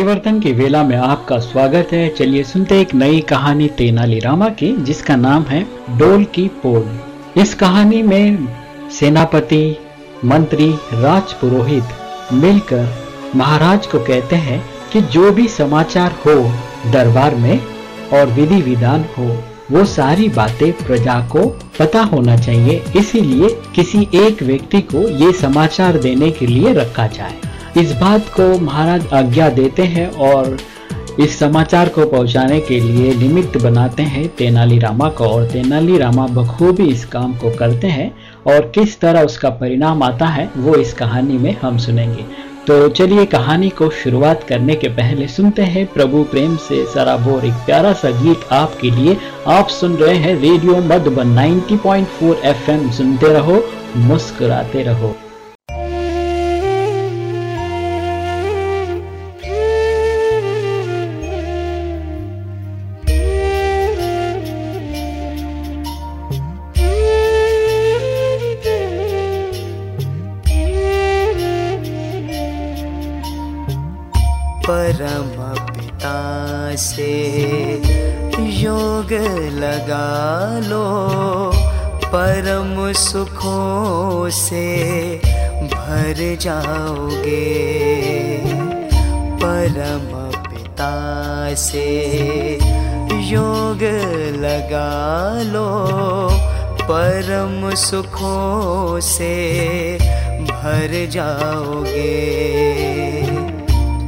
परिवर्तन की वेला में आपका स्वागत है। चलिए सुनते एक नई कहानी तेनाली रामा की, जिसका नाम है डोल की पोल। इस कहानी में सेनापति, मंत्री राज पुरोहित मिलकर महाराज को कहते हैं कि जो भी समाचार हो, दरबार में और विधि विधान हो, वो सारी बातें प्रजा को पता होना चाहिए। इसीलिए किसी एक व्यक्ति को ये समाचार देने के लिए रखा जाए। इस बात को महाराज आज्ञा देते हैं और इस समाचार को पहुँचाने के लिए निमित्त बनाते हैं तेनाली रामा को और तेनाली रामा बखूबी इस काम को करते हैं और किस तरह उसका परिणाम आता है, वो इस कहानी में हम सुनेंगे। तो चलिए कहानी को शुरुआत करने के पहले सुनते हैं प्रभु प्रेम से सराबोर एक प्यारा सा गीत आपके लिए। आप सुन रहे हैं रेडियो मधुबन 90.4 एफएम, सुनते रहो, मुस्कुराते रहो। से योग लगा लो, परम सुखों से भर जाओगे।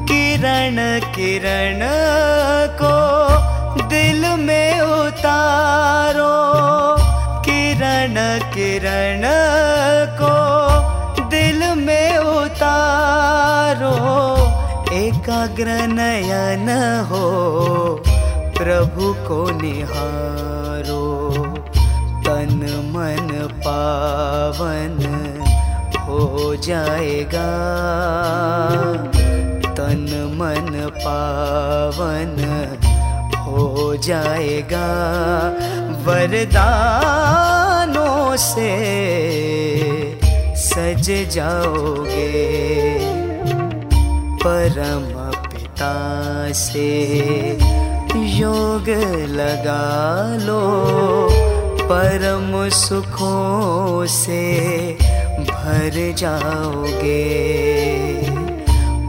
किरण किरण को दिल में उतारो, किरण किरण को दिल में उतारो। एकाग्र नयन हो, प्रभु को निहारो। तन मन पावन हो जाएगा। तन मन पावन हो जाएगा। वरदानों से सज जाओगे। परम पिता से योग लगा लो, परम सुखों से भर जाओगे।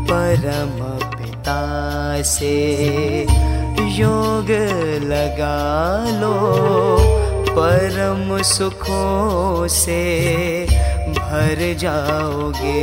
परम पिता से योग लगा लो, परम सुखों से भर जाओगे।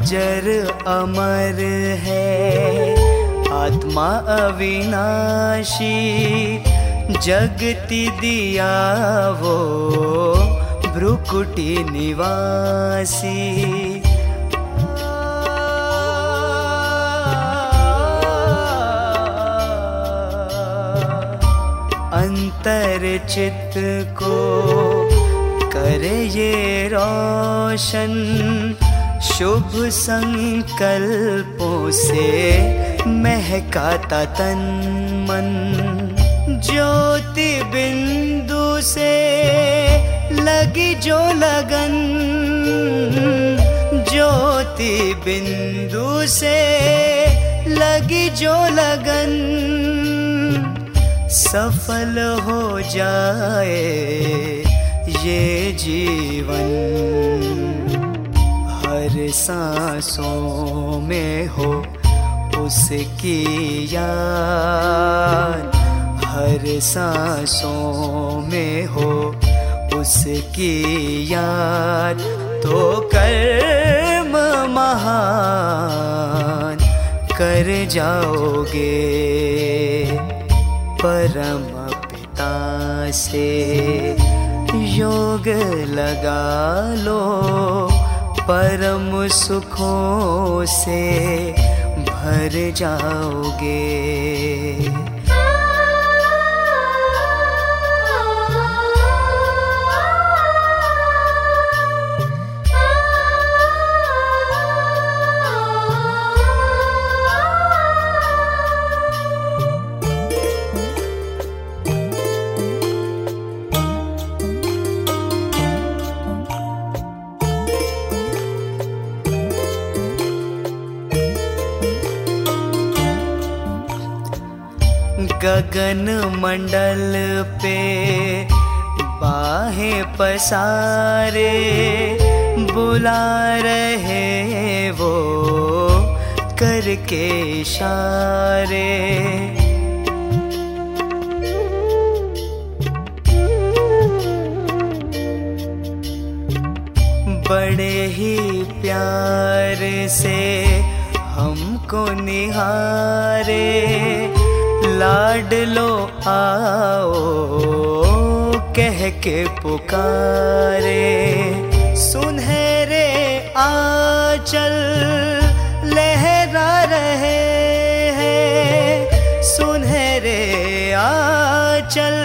अजर अमर है। आत्मा अविनाशी, जगति दिया वो भ्रुकुटी निवासी। अंतर चित्त को करे ये रोशन। शुभ संकल्पों से महकाता तन मन। ज्योति बिंदु से लगी जो लगन। ज्योति बिंदु से लगी जो लगन। सफल हो जाए ये जीवन। सांसों में हो उसकी याद हर सांसों में हो उसकी याद तो कर्म महान कर जाओगे परम पिता से। योग लगा लो परम सुखों से भर जाओगे। गगन मंडल पे बाहें पसारे, बुला रहे वो करके इशारे। बड़े ही प्यार से हमको निहारे। लाड लो, आओ, कह के पुकारे। सुनहरे आचल, लहरा रहे हैं। सुनहरे आचल,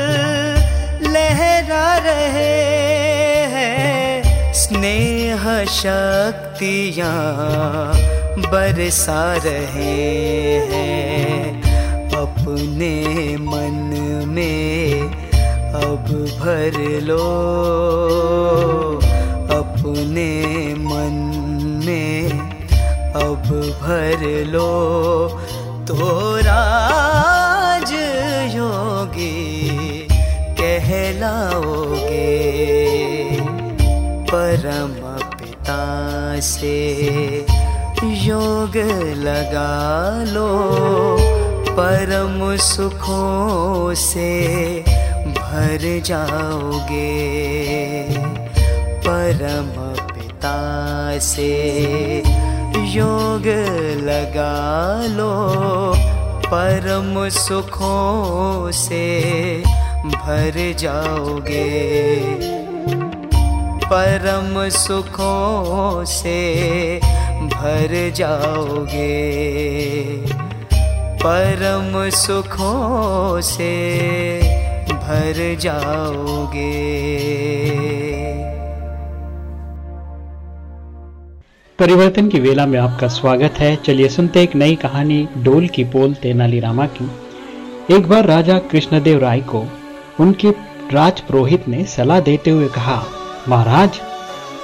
लहरा रहे हैं। स्नेह शक्तियाँ बरसा रहे हैं। अपने मन में अब भर लो। अपने मन में अब भर लो। तो राज योगी कहलाओगे। परम पिता से योग लगा लो। परम सुखों से भर जाओगे। परम पिता से योग लगा लो। परम सुखों से भर जाओगे। परम सुखों से भर जाओगे। परम सुखों से भर जाओगे। परिवर्तन की वेला में आपका स्वागत है। चलिए सुनते एक नई कहानी, डोल की पोल तेनालीरामा की। एक बार राजा कृष्णदेव राय को उनके राज पुरोहित ने सलाह देते हुए कहा, महाराज,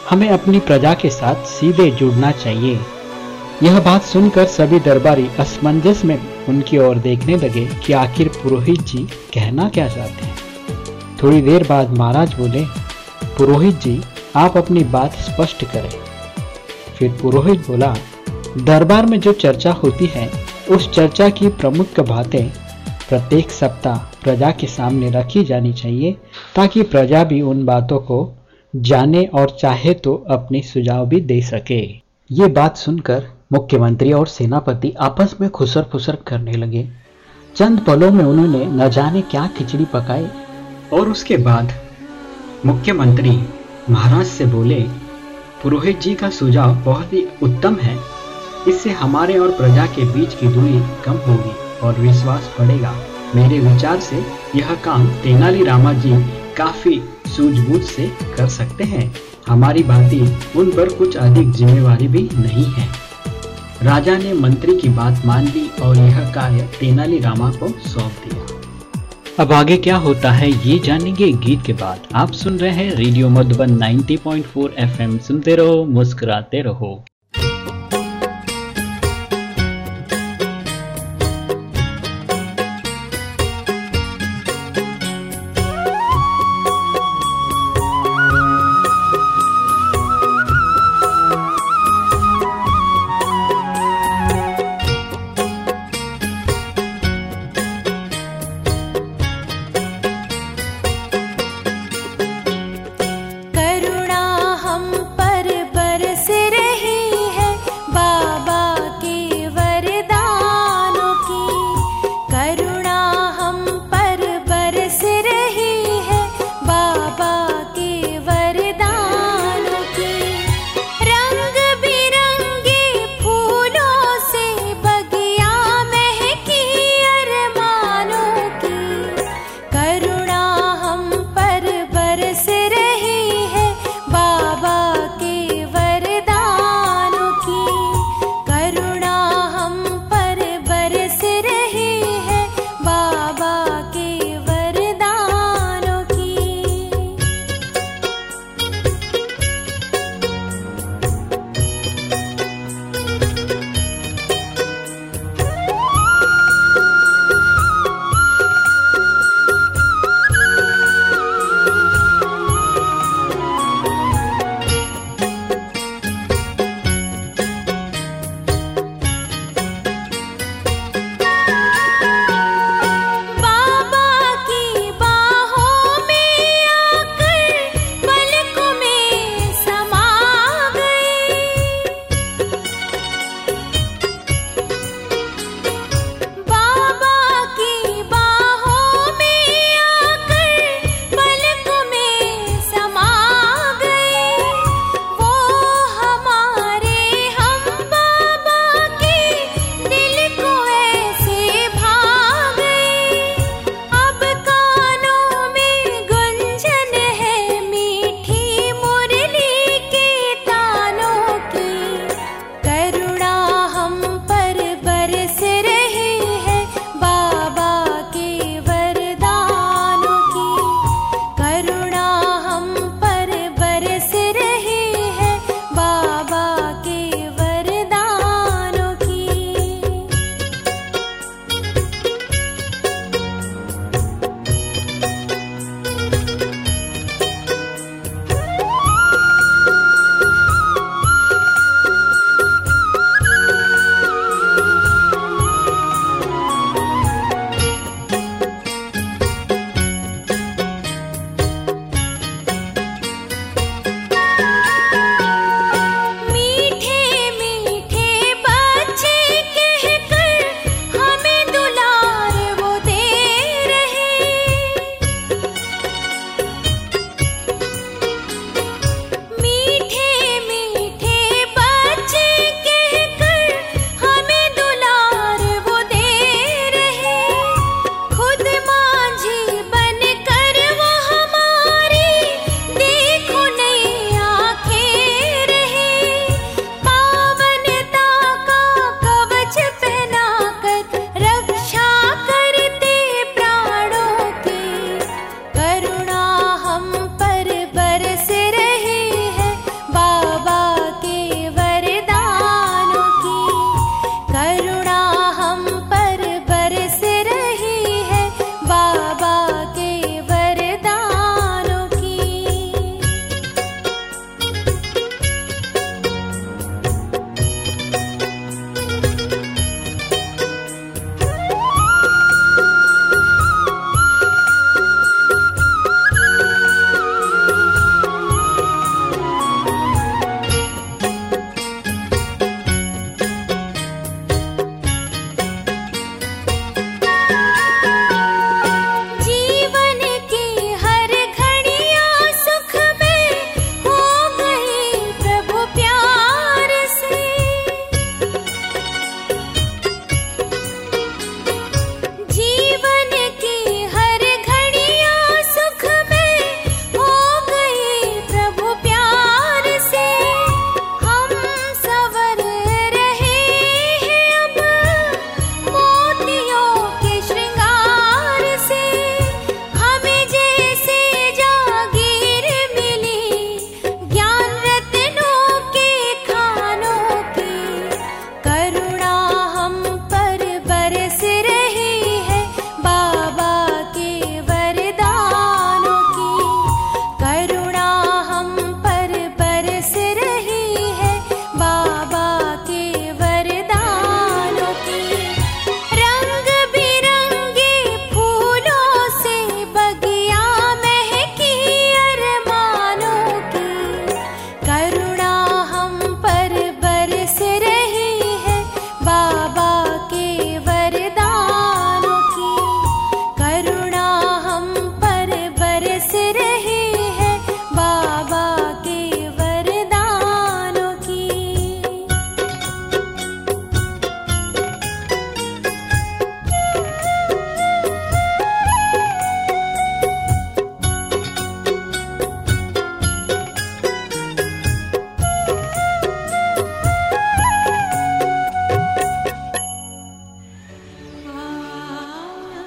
हमें अपनी प्रजा के साथ सीधे जुड़ना चाहिए। यह बात सुनकर सभी दरबारी असमंजस में उनकी ओर देखने लगे कि आखिर पुरोहित जी कहना क्या चाहते हैं। थोड़ी देर बाद महाराज बोले, पुरोहित जी, आप अपनी बात स्पष्ट करें। फिर पुरोहित बोला, दरबार में जो चर्चा होती है, उस चर्चा की प्रमुख बातें प्रत्येक सप्ताह प्रजा के सामने रखी जानी चाहिए, ताकि प्रजा भी उन बातों को जाने और चाहे तो अपने सुझाव भी दे सके। ये बात सुनकर मुख्यमंत्री और सेनापति आपस में खुसर फुसर करने लगे। चंद पलों में उन्होंने न जाने क्या खिचड़ी पकाई और उसके बाद मुख्यमंत्री महाराज से बोले, पुरोहित जी का सुझाव बहुत ही उत्तम है। इससे हमारे और प्रजा के बीच की दूरी कम होगी और विश्वास बढ़ेगा। मेरे विचार से यह काम तेनाली रामा जी काफ़ी सूझबूझ से कर सकते हैं। हमारी भांति उन पर कुछ अधिक जिम्मेवारी भी नहीं है। राजा ने मंत्री की बात मान ली और यह कार्य तेनाली रामा को सौंप दिया। अब आगे क्या होता है ये जानेंगे गीत के बाद। आप सुन रहे हैं रेडियो मधुबन 90.4 एफएम। सुनते रहो, मुस्कुराते रहो।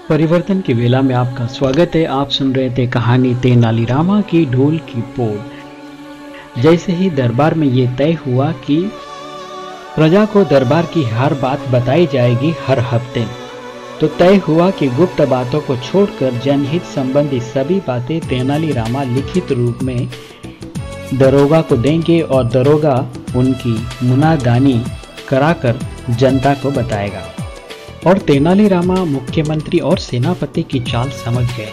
परिवर्तन की वेला में आपका स्वागत है। आप सुन रहे थे कहानी तेनालीरामा की ढोल की पोल। जैसे ही दरबार में ये तय हुआ कि प्रजा को दरबार की हर बात बताई जाएगी हर हफ़्ते तो तय हुआ कि गुप्त बातों को छोड़कर जनहित संबंधी सभी बातें तेनालीरामा लिखित रूप में दरोगा को देंगे और दरोगा उनकी मुनादानी कराकर जनता को बताएगा। और तेनाली रामा मुख्यमंत्री और सेनापति की चाल समझ गए।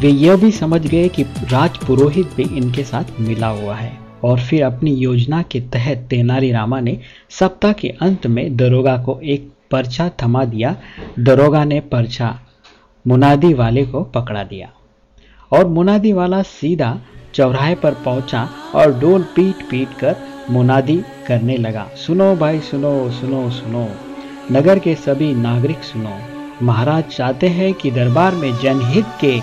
वे यह भी समझ गए कि राज पुरोहित भी इनके साथ मिला हुआ है और फिर अपनी योजना के तहत तेनाली रामा ने सप्ताह के अंत में दरोगा को एक पर्चा थमा दिया। दरोगा ने पर्चा मुनादी वाले को पकड़ा दिया और मुनादी वाला सीधा चौराहे पर पहुँचा और डोल पीट पीट कर मुनादी करने लगा। सुनो भाई, सुनो सुनो सुनो। नगर के सभी नागरिक सुनो। महाराज चाहते हैं कि दरबार में जनहित के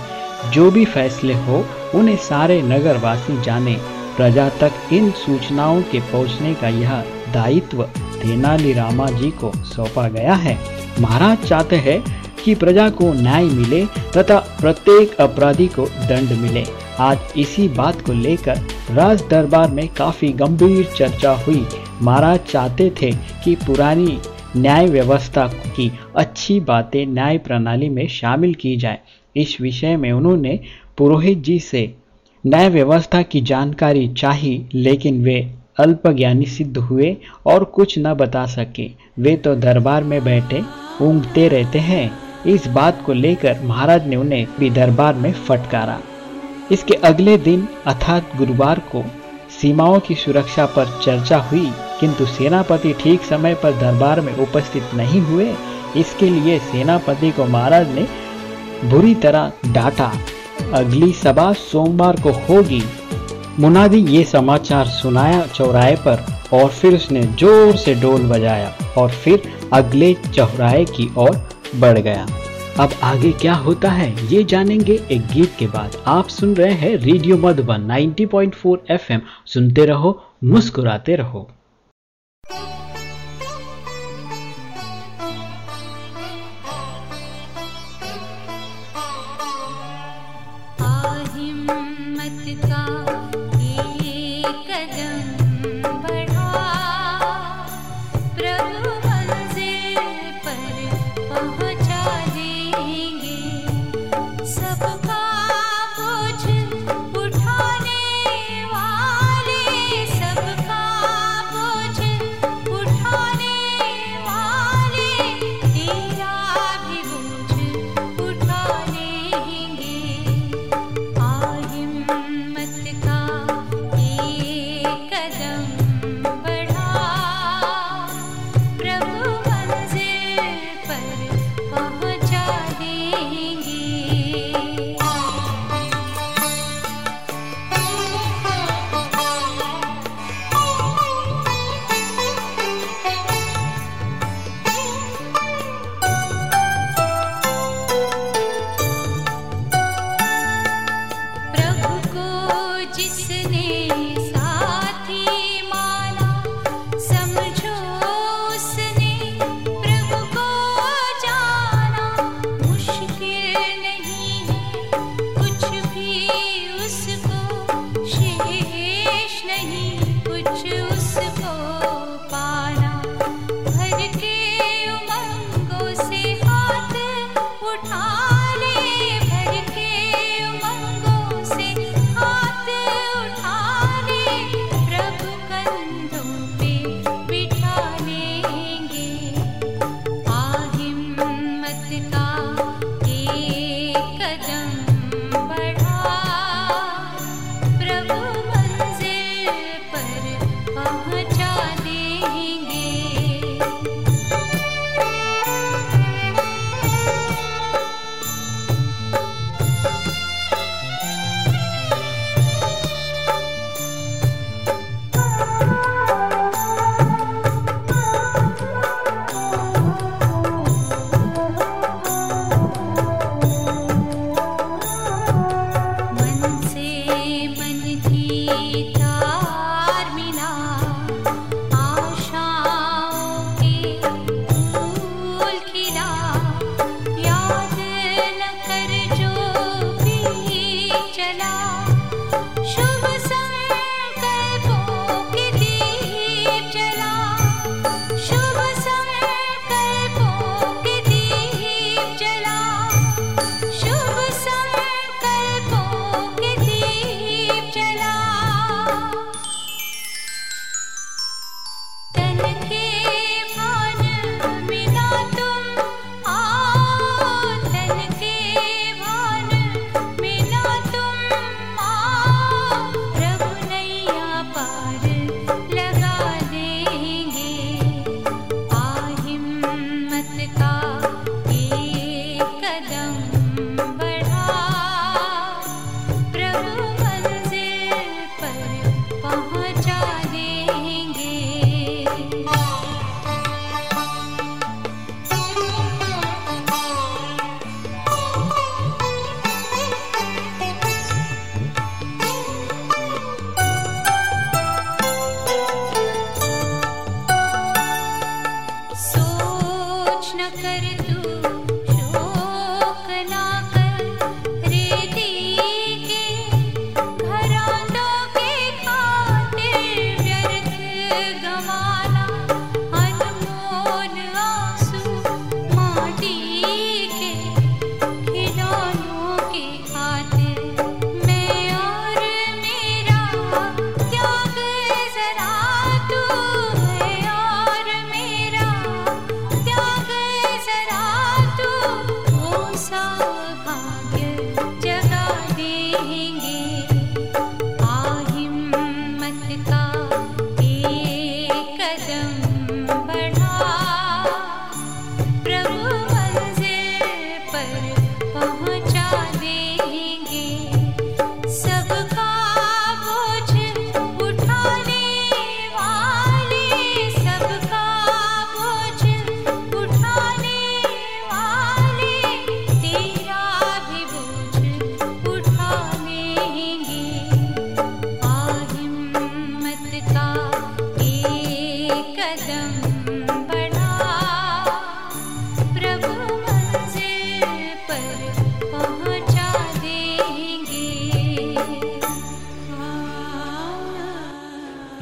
जो भी फैसले हो, उन्हें सारे नगरवासी जाने। प्रजा तक इन सूचनाओं के पहुँचने का यह दायित्व तेनाली रामा जी को सौंपा गया है। महाराज चाहते हैं कि प्रजा को न्याय मिले तथा प्रत्येक अपराधी को दंड मिले। आज इसी बात को लेकर राज दरबार में काफ़ी गंभीर चर्चा हुई। महाराज चाहते थे कि पुरानी न्याय व्यवस्था की अच्छी बातें न्याय प्रणाली में शामिल की जाए। इस विषय में उन्होंने पुरोहित जी से न्याय व्यवस्था की जानकारी चाही, लेकिन वे अल्पज्ञानी सिद्ध हुए और कुछ न बता सके। वे तो दरबार में बैठे ऊँगते रहते हैं। इस बात को लेकर महाराज ने उन्हें भी दरबार में फटकारा। इसके अगले दिन, अर्थात गुरुवार को सीमाओं की सुरक्षा पर चर्चा हुई, किंतु सेनापति ठीक समय पर दरबार में उपस्थित नहीं हुए। इसके लिए सेनापति को महाराज ने बुरी तरह डांटा। अगली सभा सोमवार को होगी। मुनादी ये समाचार सुनाया चौराहे पर, और फिर उसने ज़ोर से डोल बजाया, और फिर अगले चौराहे की ओर बढ़ गया। अब आगे क्या होता है, ये जानेंगे एक गीत के बाद। आप सुन रहे हैं रेडियो मधुबन 90.4 एफएम। सुनते रहो, मुस्कुराते रहो।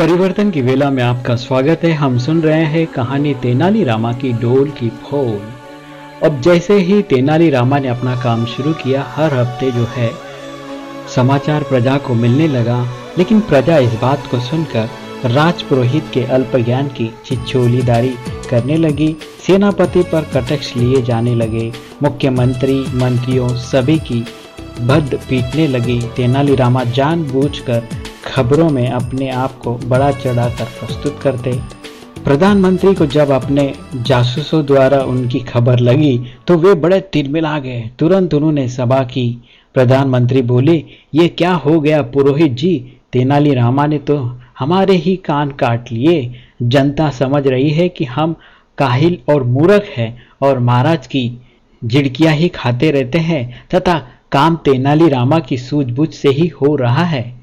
परिवर्तन की वेला में आपका स्वागत है। हम सुन रहे हैं कहानी तेनाली रामा की डोल की फोल। अब जैसे ही तेनाली रामा ने अपना काम शुरू किया, हर हफ़्ते जो है, समाचार प्रजा को मिलने लगा। लेकिन प्रजा इस बात को सुनकर राज पुरोहित के अल्प ज्ञान की छिछोलीदारी करने लगी। सेनापति पर कटक्ष लिए जाने लगे। मुख्यमंत्री, मंत्रियों, सभी की भद्द पीटने लगी। तेनालीरामा जानबूझकर खबरों में अपने आप को बड़ा चढ़ाकर प्रस्तुत करते। प्रधानमंत्री को जब अपने जासूसों द्वारा उनकी खबर लगी तो वे बड़े तिलमिला गए। तुरंत उन्होंने सभा की। प्रधानमंत्री बोले, ये क्या हो गया पुरोहित जी? तेनाली रामा ने तो हमारे ही कान काट लिए। जनता समझ रही है कि हम काहिल और मूर्ख हैं और महाराज की झिड़कियाँ ही खाते रहते हैं, तथा काम तेनाली रामा की सूझबूझ से ही हो रहा है।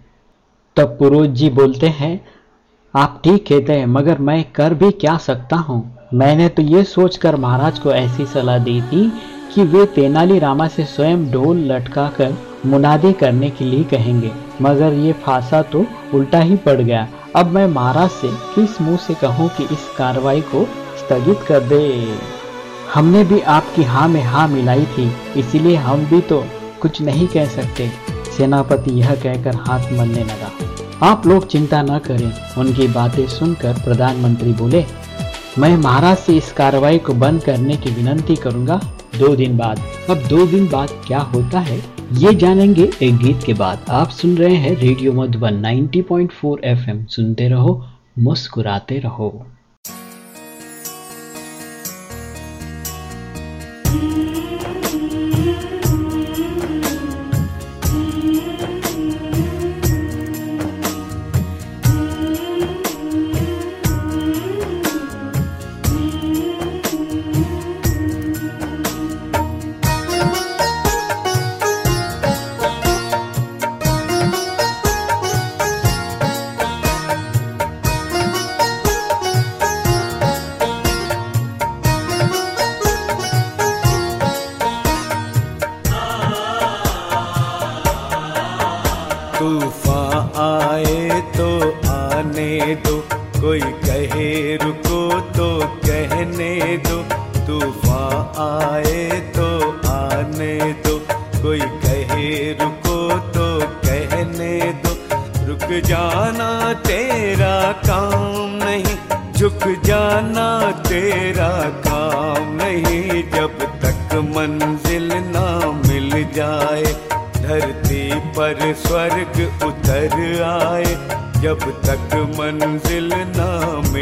तब पुरोहित जी बोलते हैं, आप ठीक कहते हैं मगर मैं कर भी क्या सकता हूँ? मैंने तो ये सोचकर महाराज को ऐसी सलाह दी थी कि वे तेनाली रामा से स्वयं ढोल लटका कर मुनादी करने के लिए कहेंगे। मगर ये फांसा तो उल्टा ही पड़ गया। अब मैं महाराज से किस मुँह से कहूँ कि इस कार्रवाई को स्थगित कर दे? हमने भी आपकी हाँ में हाँ मिलाई थी, इसीलिए हम भी तो कुछ नहीं कह सकते। सेनापति यह कहकर हाथ मलने लगा। आप लोग चिंता न करें, उनकी बातें सुनकर प्रधानमंत्री बोले, मैं महाराज से इस कार्रवाई को बंद करने की विनंती करूँगा। दो दिन बाद। अब दो दिन बाद क्या होता है, ये जानेंगे एक गीत के बाद। आप सुन रहे हैं रेडियो मधुबन 90.4 एफएम। सुनते रहो, मुस्कुराते रहो।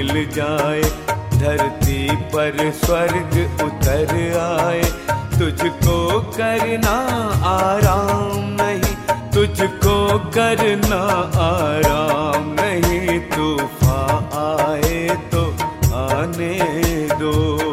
मिल जाए, धरती पर स्वर्ग उतर आए। तुझको करना आराम नहीं, तुझको करना आराम नहीं। तूफा आए तो आने दो।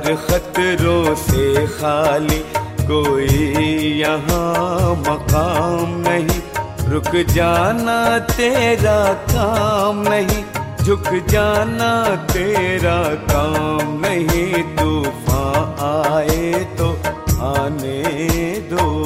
खतरों से खाली। कोई यहाँ मकाम नहीं। रुक जाना तेरा काम नहीं। झुक जाना तेरा काम नहीं। तूफ़ान आए तो आने दो।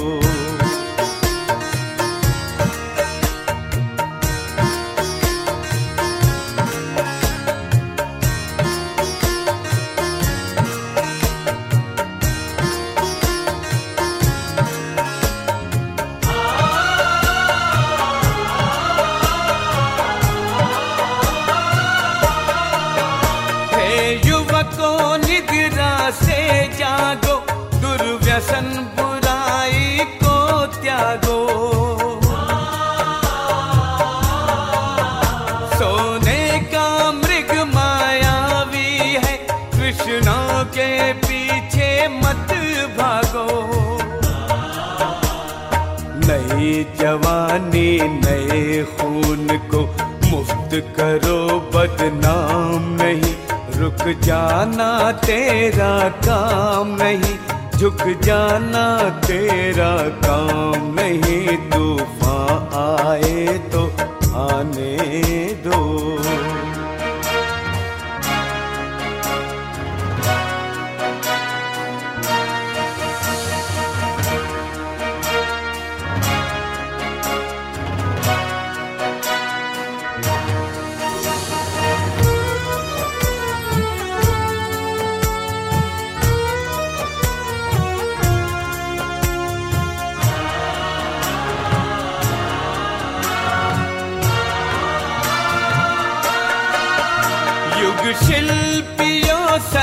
नई जवानी नए खून को मुफ़्त करो बदनाम नहीं। रुक जाना तेरा काम नहीं। झुक जाना तेरा काम नहीं। तूफ़ान आए तो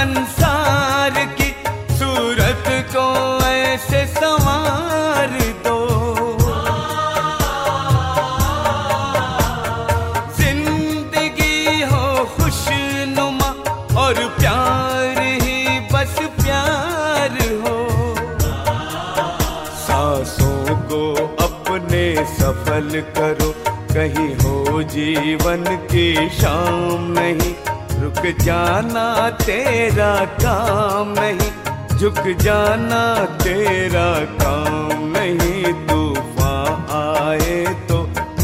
संसार की सूरत को ऐसे संवार दो। ज़िंदगी हो खुशनुमा और प्यार ही बस प्यार हो। सांसों को अपने सफल करो, कहीं हो जीवन की शाम नहीं। रुक जाना तेरा काम नहीं, झुक जाना तेरा काम नहीं। तूफ़ान आए तो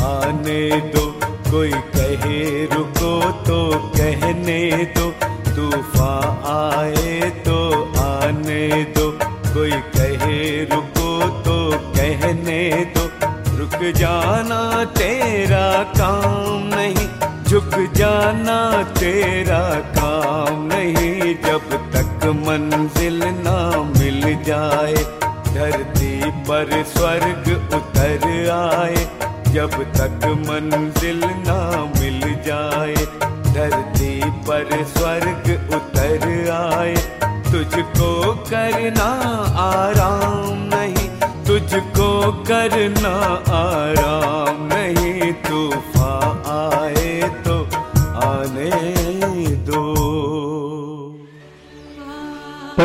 आने दो, कोई कहे रुको तो कहने दो। तूफ़ान आए तो आने दो, कोई कहे रुको तो कहने दो। रुक जाना तेरा काम मंजिल ना मिल जाए, धरती पर स्वर्ग उतर आए। जब तक मंजिल ना मिल जाए, धरती पर स्वर्ग उतर आए। तुझको करना आराम नहीं, तुझको करना आराम नहीं, तूफ़ान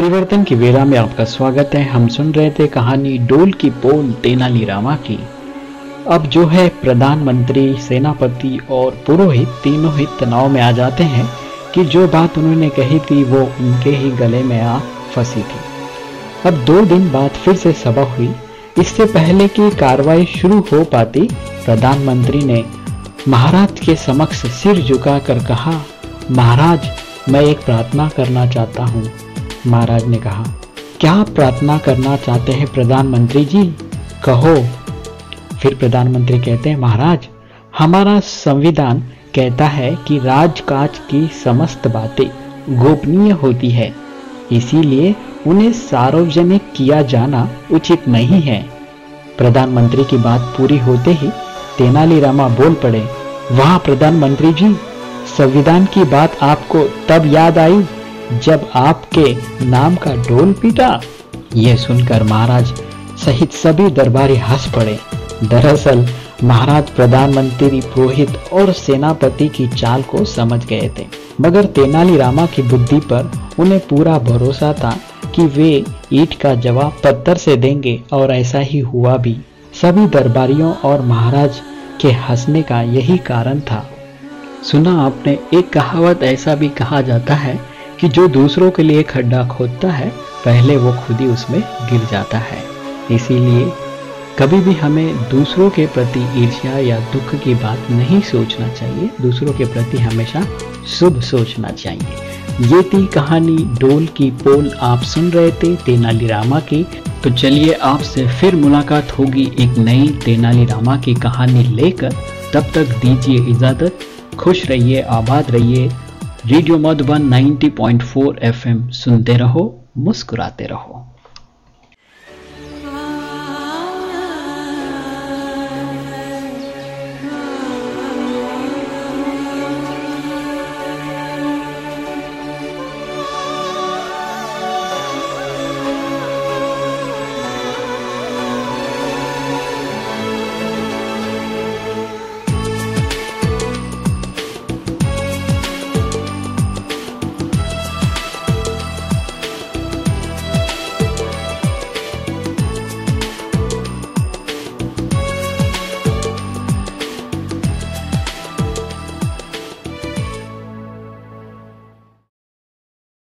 परिवर्तन की वेला में आपका स्वागत है। हम सुन रहे थे कहानी डोल की पोल तेनाली रामा की। अब जो है प्रधानमंत्री, सेनापति और पुरोहित तीनों ही तनाव में आ जाते हैं कि जो बात उन्होंने कही थी वो उनके ही गले में आ फंसी थी। अब दो दिन बाद फिर से सभा हुई। इससे पहले कि कार्रवाई शुरू हो पाती। प्रधानमंत्री ने महाराज के समक्ष सिर झुकाकर कहा, महाराज, मैं एक प्रार्थना करना चाहता हूँ। महाराज ने कहा, क्या प्रार्थना करना चाहते हैं प्रधानमंत्री जी? कहो। फिर प्रधानमंत्री कहते हैं, महाराज, हमारा संविधान कहता है कि राजकाज की समस्त बातें गोपनीय होती है, इसीलिए उन्हें सार्वजनिक किया जाना उचित नहीं है। प्रधानमंत्री की बात पूरी होते ही तेनालीरामा बोल पड़े, वहाँ प्रधानमंत्री जी, संविधान की बात आपको तब याद आई जब आपके नाम का ढोल पीटा यह सुनकर महाराज सहित सभी दरबारी हंस पड़े। दरअसल महाराज प्रधानमंत्री पुरोहित और सेनापति की चाल को समझ गए थे। मगर तेनालीरामा की बुद्धि पर उन्हें पूरा भरोसा था कि वे ईट का जवाब पत्थर से देंगे और ऐसा ही हुआ भी। सभी दरबारियों और महाराज के हंसने का यही कारण था। सुना आपने, एक कहावत ऐसा भी कहा जाता है कि जो दूसरों के लिए खड्डा खोदता है, पहले वो खुद ही उसमें गिर जाता है। इसीलिए कभी भी हमें दूसरों के प्रति ईर्ष्या या दुख की बात नहीं सोचना चाहिए। दूसरों के प्रति हमेशा शुभ सोचना चाहिए। ये थी कहानी डोल की पोल। आप सुन रहे थे तेनालीरामा की। तो चलिए आपसे फिर मुलाकात होगी एक नई तेनालीरामा की कहानी लेकर। तब तक दीजिए इजाज़त। खुश रहिए, आबाद रहिए। रेडियो मधुबन 90.4 एफएम सुनते रहो मुस्कुराते रहो।